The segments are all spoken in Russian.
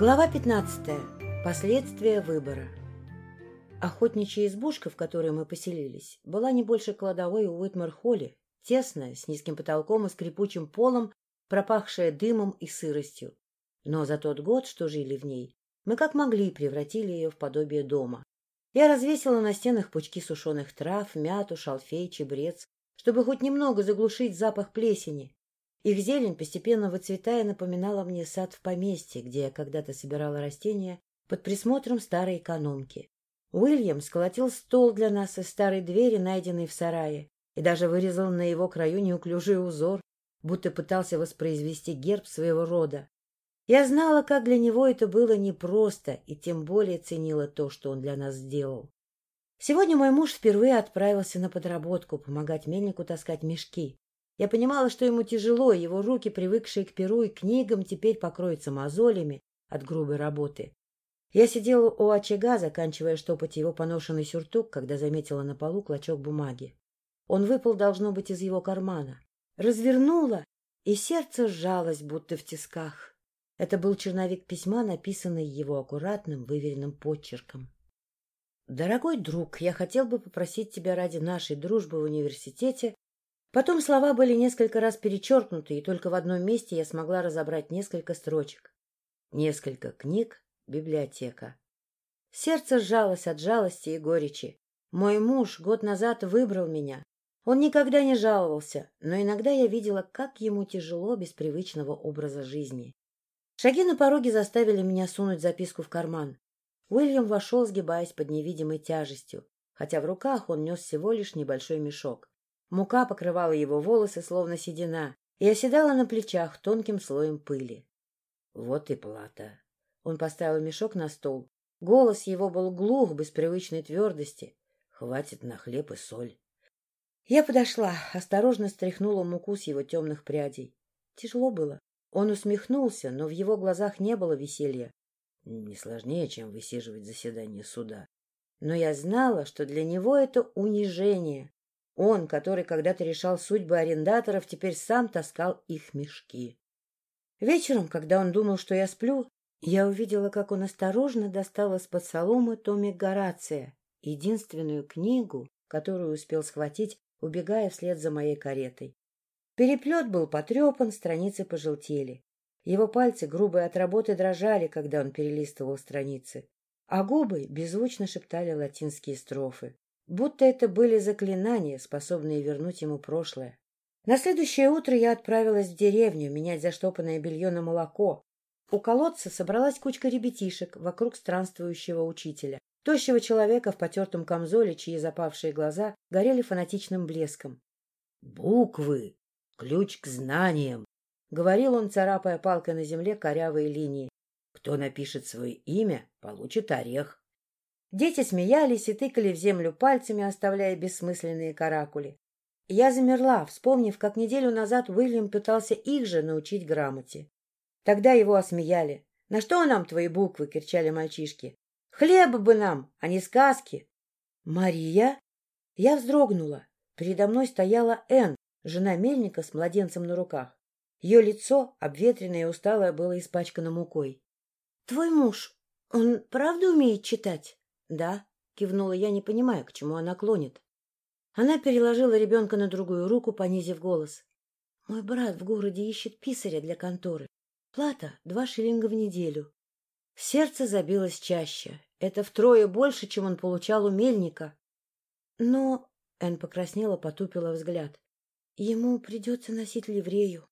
Глава 15. Последствия выбора. Охотничья избушка, в которой мы поселились, была не больше кладовой у Уитмар-Холли, тесная, с низким потолком и скрипучим полом, пропахшая дымом и сыростью. Но за тот год, что жили в ней, мы как могли превратили ее в подобие дома. Я развесила на стенах пучки сушеных трав, мяту, шалфей, чебрец, чтобы хоть немного заглушить запах плесени. Их зелень, постепенно выцветая, напоминала мне сад в поместье, где я когда-то собирала растения под присмотром старой экономки. Уильям сколотил стол для нас из старой двери, найденной в сарае, и даже вырезал на его краю неуклюжий узор, будто пытался воспроизвести герб своего рода. Я знала, как для него это было непросто, и тем более ценила то, что он для нас сделал. Сегодня мой муж впервые отправился на подработку помогать мельнику таскать мешки. Я понимала, что ему тяжело, его руки, привыкшие к перу и книгам, теперь покроются мозолями от грубой работы. Я сидела у очага, заканчивая штопать его поношенный сюртук, когда заметила на полу клочок бумаги. Он выпал, должно быть, из его кармана. Развернула, и сердце сжалось, будто в тисках. Это был черновик письма, написанный его аккуратным, выверенным почерком. «Дорогой друг, я хотел бы попросить тебя ради нашей дружбы в университете Потом слова были несколько раз перечеркнуты, и только в одном месте я смогла разобрать несколько строчек. Несколько книг, библиотека. Сердце сжалось от жалости и горечи. Мой муж год назад выбрал меня. Он никогда не жаловался, но иногда я видела, как ему тяжело без привычного образа жизни. Шаги на пороге заставили меня сунуть записку в карман. Уильям вошел, сгибаясь под невидимой тяжестью, хотя в руках он нес всего лишь небольшой мешок. Мука покрывала его волосы, словно седина, и оседала на плечах тонким слоем пыли. Вот и плата. Он поставил мешок на стол. Голос его был глух, без привычной твердости. Хватит на хлеб и соль. Я подошла, осторожно стряхнула муку с его темных прядей. Тяжело было. Он усмехнулся, но в его глазах не было веселья. Не сложнее, чем высиживать заседание суда. Но я знала, что для него это унижение, он, который когда-то решал судьбы арендаторов, теперь сам таскал их мешки. Вечером, когда он думал, что я сплю, я увидела, как он осторожно достал из-под соломы томик Горация, единственную книгу, которую успел схватить, убегая вслед за моей каретой. Переплет был потрепан, страницы пожелтели. Его пальцы, грубые от работы, дрожали, когда он перелистывал страницы, а губы беззвучно шептали латинские строфы будто это были заклинания, способные вернуть ему прошлое. На следующее утро я отправилась в деревню менять заштопанное белье на молоко. У колодца собралась кучка ребятишек вокруг странствующего учителя, тощего человека в потертом камзоле, чьи запавшие глаза горели фанатичным блеском. — Буквы! Ключ к знаниям! — говорил он, царапая палкой на земле корявые линии. — Кто напишет свое имя, получит орех. Дети смеялись и тыкали в землю пальцами, оставляя бессмысленные каракули. Я замерла, вспомнив, как неделю назад Уильям пытался их же научить грамоте. Тогда его осмеяли. «На что нам твои буквы?» — кричали мальчишки. «Хлеба бы нам, а не сказки!» «Мария?» Я вздрогнула. Передо мной стояла Энн, жена мельника с младенцем на руках. Ее лицо, обветренное и усталое, было испачкано мукой. — Твой муж, он правда умеет читать? Да, кивнула я, не понимая, к чему она клонит. Она переложила ребенка на другую руку, понизив голос. Мой брат в городе ищет писаря для конторы. Плата — два шиллинга в неделю. Сердце забилось чаще. Это втрое больше, чем он получал у мельника. Но... Эн покраснела, потупила взгляд. Ему придется носить ливрею.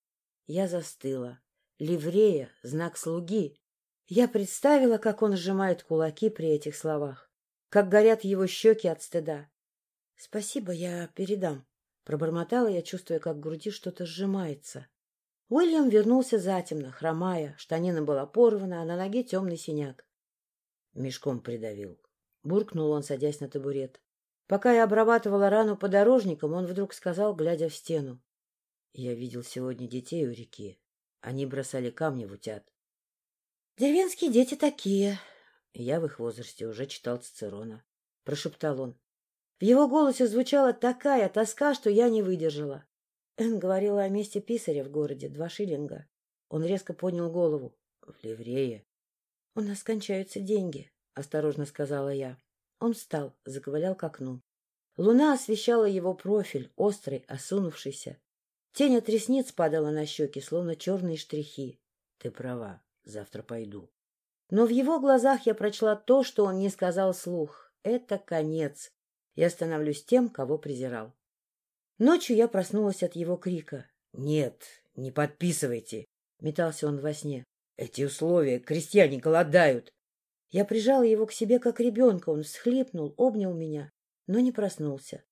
Я застыла. Ливрея — знак слуги. Я представила, как он сжимает кулаки при этих словах как горят его щеки от стыда. — Спасибо, я передам. Пробормотала я, чувствуя, как в груди что-то сжимается. Уильям вернулся затемно, хромая, штанина была порвана, а на ноге темный синяк. Мешком придавил. Буркнул он, садясь на табурет. Пока я обрабатывала рану подорожником, он вдруг сказал, глядя в стену. — Я видел сегодня детей у реки. Они бросали камни в утят. — Деревенские дети такие, я в их возрасте уже читал Цицерона. Прошептал он. В его голосе звучала такая тоска, что я не выдержала. Эн говорила о месте писаря в городе, два шиллинга. Он резко поднял голову. В ливрее. У нас кончаются деньги, — осторожно сказала я. Он встал, заковылял к окну. Луна освещала его профиль, острый, осунувшийся. Тень от ресниц падала на щеки, словно черные штрихи. — Ты права, завтра пойду. Но в его глазах я прочла то, что он не сказал слух. Это конец. Я становлюсь тем, кого презирал. Ночью я проснулась от его крика. — Нет, не подписывайте! — метался он во сне. — Эти условия, крестьяне голодают! Я прижала его к себе, как ребенка. Он всхлипнул, обнял меня, но не проснулся.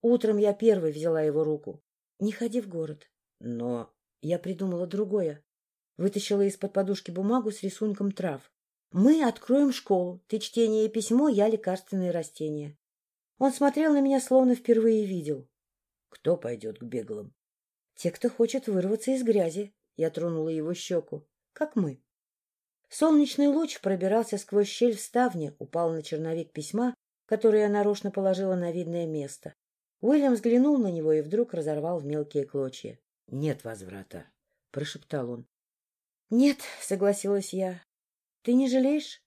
Утром я первой взяла его руку. — Не ходи в город. Но я придумала другое. Вытащила из-под подушки бумагу с рисунком трав. Мы откроем школу. Ты чтение и письмо, я лекарственные растения. Он смотрел на меня, словно впервые видел. Кто пойдет к беглым? Те, кто хочет вырваться из грязи. Я тронула его щеку. Как мы. Солнечный луч пробирался сквозь щель в ставне, упал на черновик письма, которое я нарочно положила на видное место. Уильям взглянул на него и вдруг разорвал в мелкие клочья. — Нет возврата, — прошептал он. — Нет, — согласилась я. — Ты не жалеешь?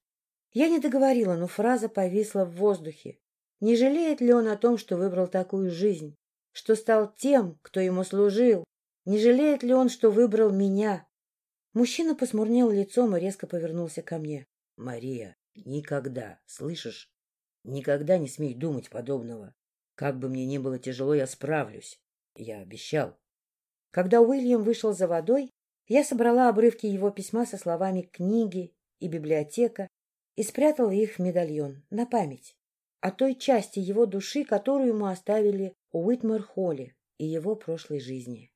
Я не договорила, но фраза повисла в воздухе. Не жалеет ли он о том, что выбрал такую жизнь, что стал тем, кто ему служил? Не жалеет ли он, что выбрал меня? Мужчина посмурнел лицом и резко повернулся ко мне. — Мария, никогда, слышишь? Никогда не смей думать подобного. Как бы мне ни было тяжело, я справлюсь. Я обещал. Когда Уильям вышел за водой, я собрала обрывки его письма со словами «книги» и «библиотека» и спрятала их в медальон на память о той части его души, которую мы оставили у Уитмар-Холли и его прошлой жизни.